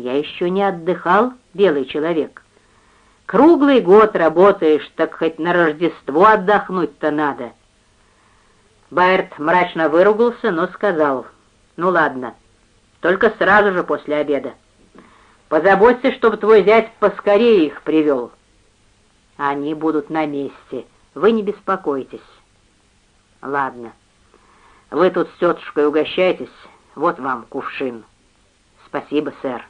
я еще не отдыхал, белый человек. Круглый год работаешь, так хоть на Рождество отдохнуть-то надо. Байерт мрачно выругался, но сказал, ну ладно, только сразу же после обеда. Позаботься, чтобы твой зять поскорее их привел. Они будут на месте, вы не беспокойтесь. Ладно, вы тут с тетушкой угощайтесь, вот вам кувшин. Спасибо, сэр.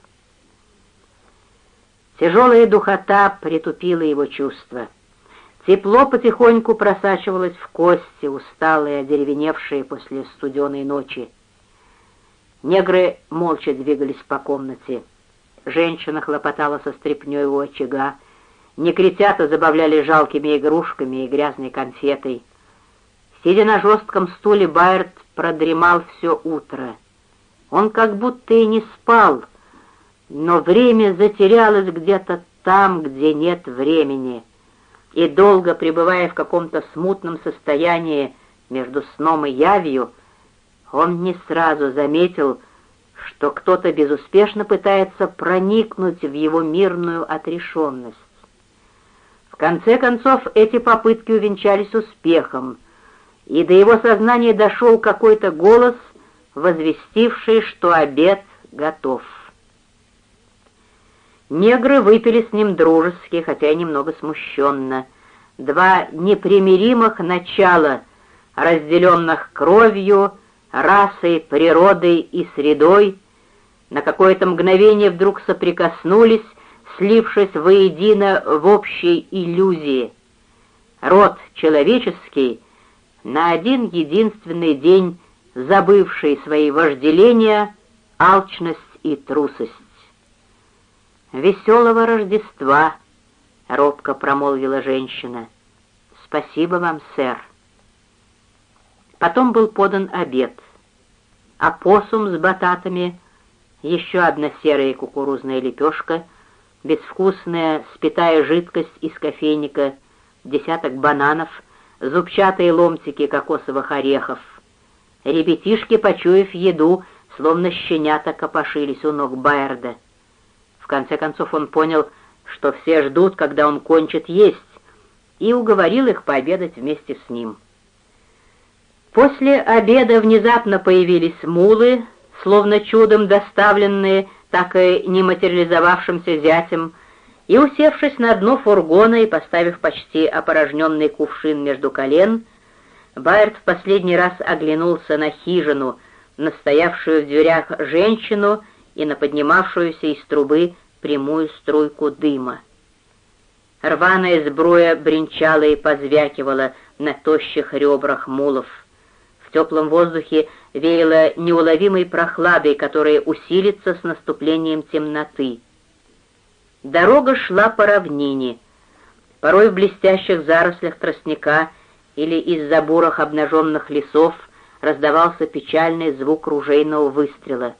Тяжелая духота притупила его чувства. Тепло потихоньку просачивалось в кости, усталые, одеревеневшие после студеной ночи. Негры молча двигались по комнате. Женщина хлопотала со стряпнёй у очага. Некритята забавляли жалкими игрушками и грязной конфетой. Сидя на жестком стуле, Байерт продремал все утро. Он как будто и не спал, но время затерялось где-то там, где нет времени, и долго пребывая в каком-то смутном состоянии между сном и явью, он не сразу заметил, что кто-то безуспешно пытается проникнуть в его мирную отрешенность. В конце концов, эти попытки увенчались успехом, и до его сознания дошел какой-то голос, возвестивший, что обед готов. Негры выпили с ним дружески, хотя и немного смущенно. Два непримиримых начала, разделенных кровью, расой, природой и средой, на какое-то мгновение вдруг соприкоснулись, слившись воедино в общей иллюзии. Род человеческий, на один единственный день забывший свои вожделения, алчность и трусость. «Веселого Рождества!» — робко промолвила женщина. «Спасибо вам, сэр». Потом был подан обед. Опоссум с бататами, еще одна серая кукурузная лепешка, безвкусная спитая жидкость из кофейника, десяток бананов, зубчатые ломтики кокосовых орехов. Ребятишки, почуяв еду, словно щенята копошились у ног Байерда конце концов он понял, что все ждут, когда он кончит есть, и уговорил их пообедать вместе с ним. После обеда внезапно появились мулы, словно чудом доставленные, так и не материализовавшимся зятем, и, усевшись на дно фургона и поставив почти опорожненный кувшин между колен, Байерт в последний раз оглянулся на хижину, настоявшую в дверях женщину и на поднимавшуюся из трубы прямую струйку дыма. Рваная сбруя бренчала и позвякивала на тощих ребрах мулов. В теплом воздухе веяло неуловимой прохладой, которая усилится с наступлением темноты. Дорога шла по равнине, порой в блестящих зарослях тростника или из заборах обнаженных лесов раздавался печальный звук ружейного выстрела —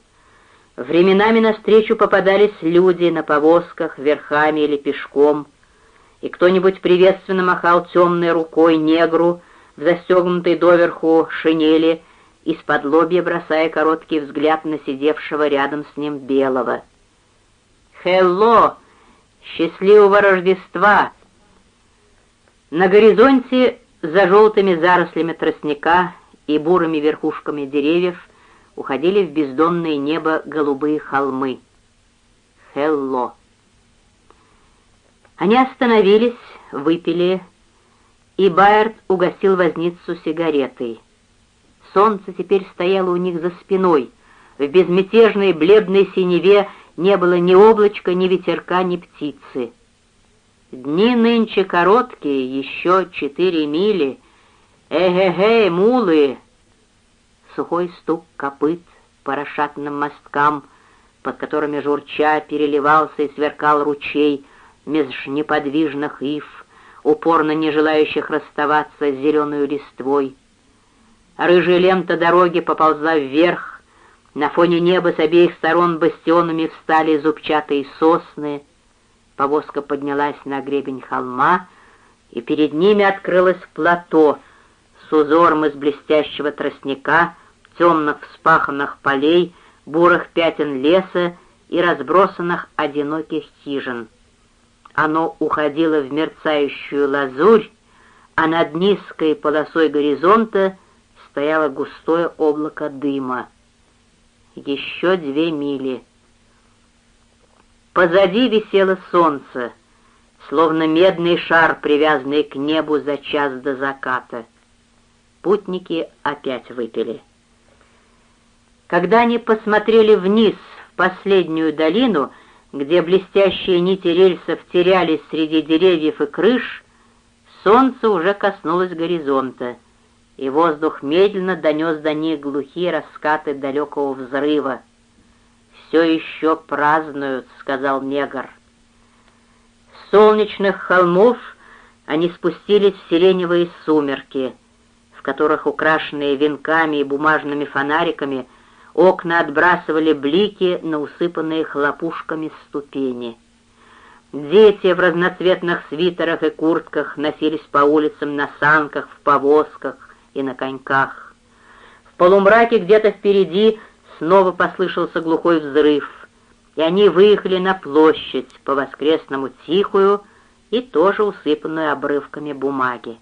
Временами навстречу попадались люди на повозках, верхами или пешком, и кто-нибудь приветственно махал темной рукой негру в застегнутой доверху шинели, из-под лобья бросая короткий взгляд на сидевшего рядом с ним белого. «Хелло! Счастливого Рождества!» На горизонте за желтыми зарослями тростника и бурыми верхушками деревьев уходили в бездонное небо голубые холмы. Хелло. Они остановились, выпили, и Байерт угостил возницу сигаретой. Солнце теперь стояло у них за спиной. В безмятежной бледной синеве не было ни облачка, ни ветерка, ни птицы. Дни нынче короткие, еще четыре мили. Эге-ге, мулы, сухой стук копыт по расшатанным мосткам, под которыми журча переливался и сверкал ручей меж неподвижных ив, упорно не желающих расставаться с зеленой листвой. Рыжая лента дороги поползла вверх, на фоне неба с обеих сторон бастионами встали зубчатые сосны, повозка поднялась на гребень холма, и перед ними открылось плато с узором из блестящего тростника, темных вспаханных полей, бурых пятен леса и разбросанных одиноких хижин. Оно уходило в мерцающую лазурь, а над низкой полосой горизонта стояло густое облако дыма. Еще две мили. Позади висело солнце, словно медный шар, привязанный к небу за час до заката. Путники опять выпили. Когда они посмотрели вниз, в последнюю долину, где блестящие нити рельсов терялись среди деревьев и крыш, солнце уже коснулось горизонта, и воздух медленно донес до них глухие раскаты далекого взрыва. «Все еще празднуют», — сказал негр. С солнечных холмов они спустились в сиреневые сумерки, в которых, украшенные венками и бумажными фонариками, окна отбрасывали блики на усыпанные хлопушками ступени. Дети в разноцветных свитерах и куртках носились по улицам на санках, в повозках и на коньках. В полумраке где-то впереди снова послышался глухой взрыв, и они выехали на площадь, по-воскресному тихую и тоже усыпанную обрывками бумаги.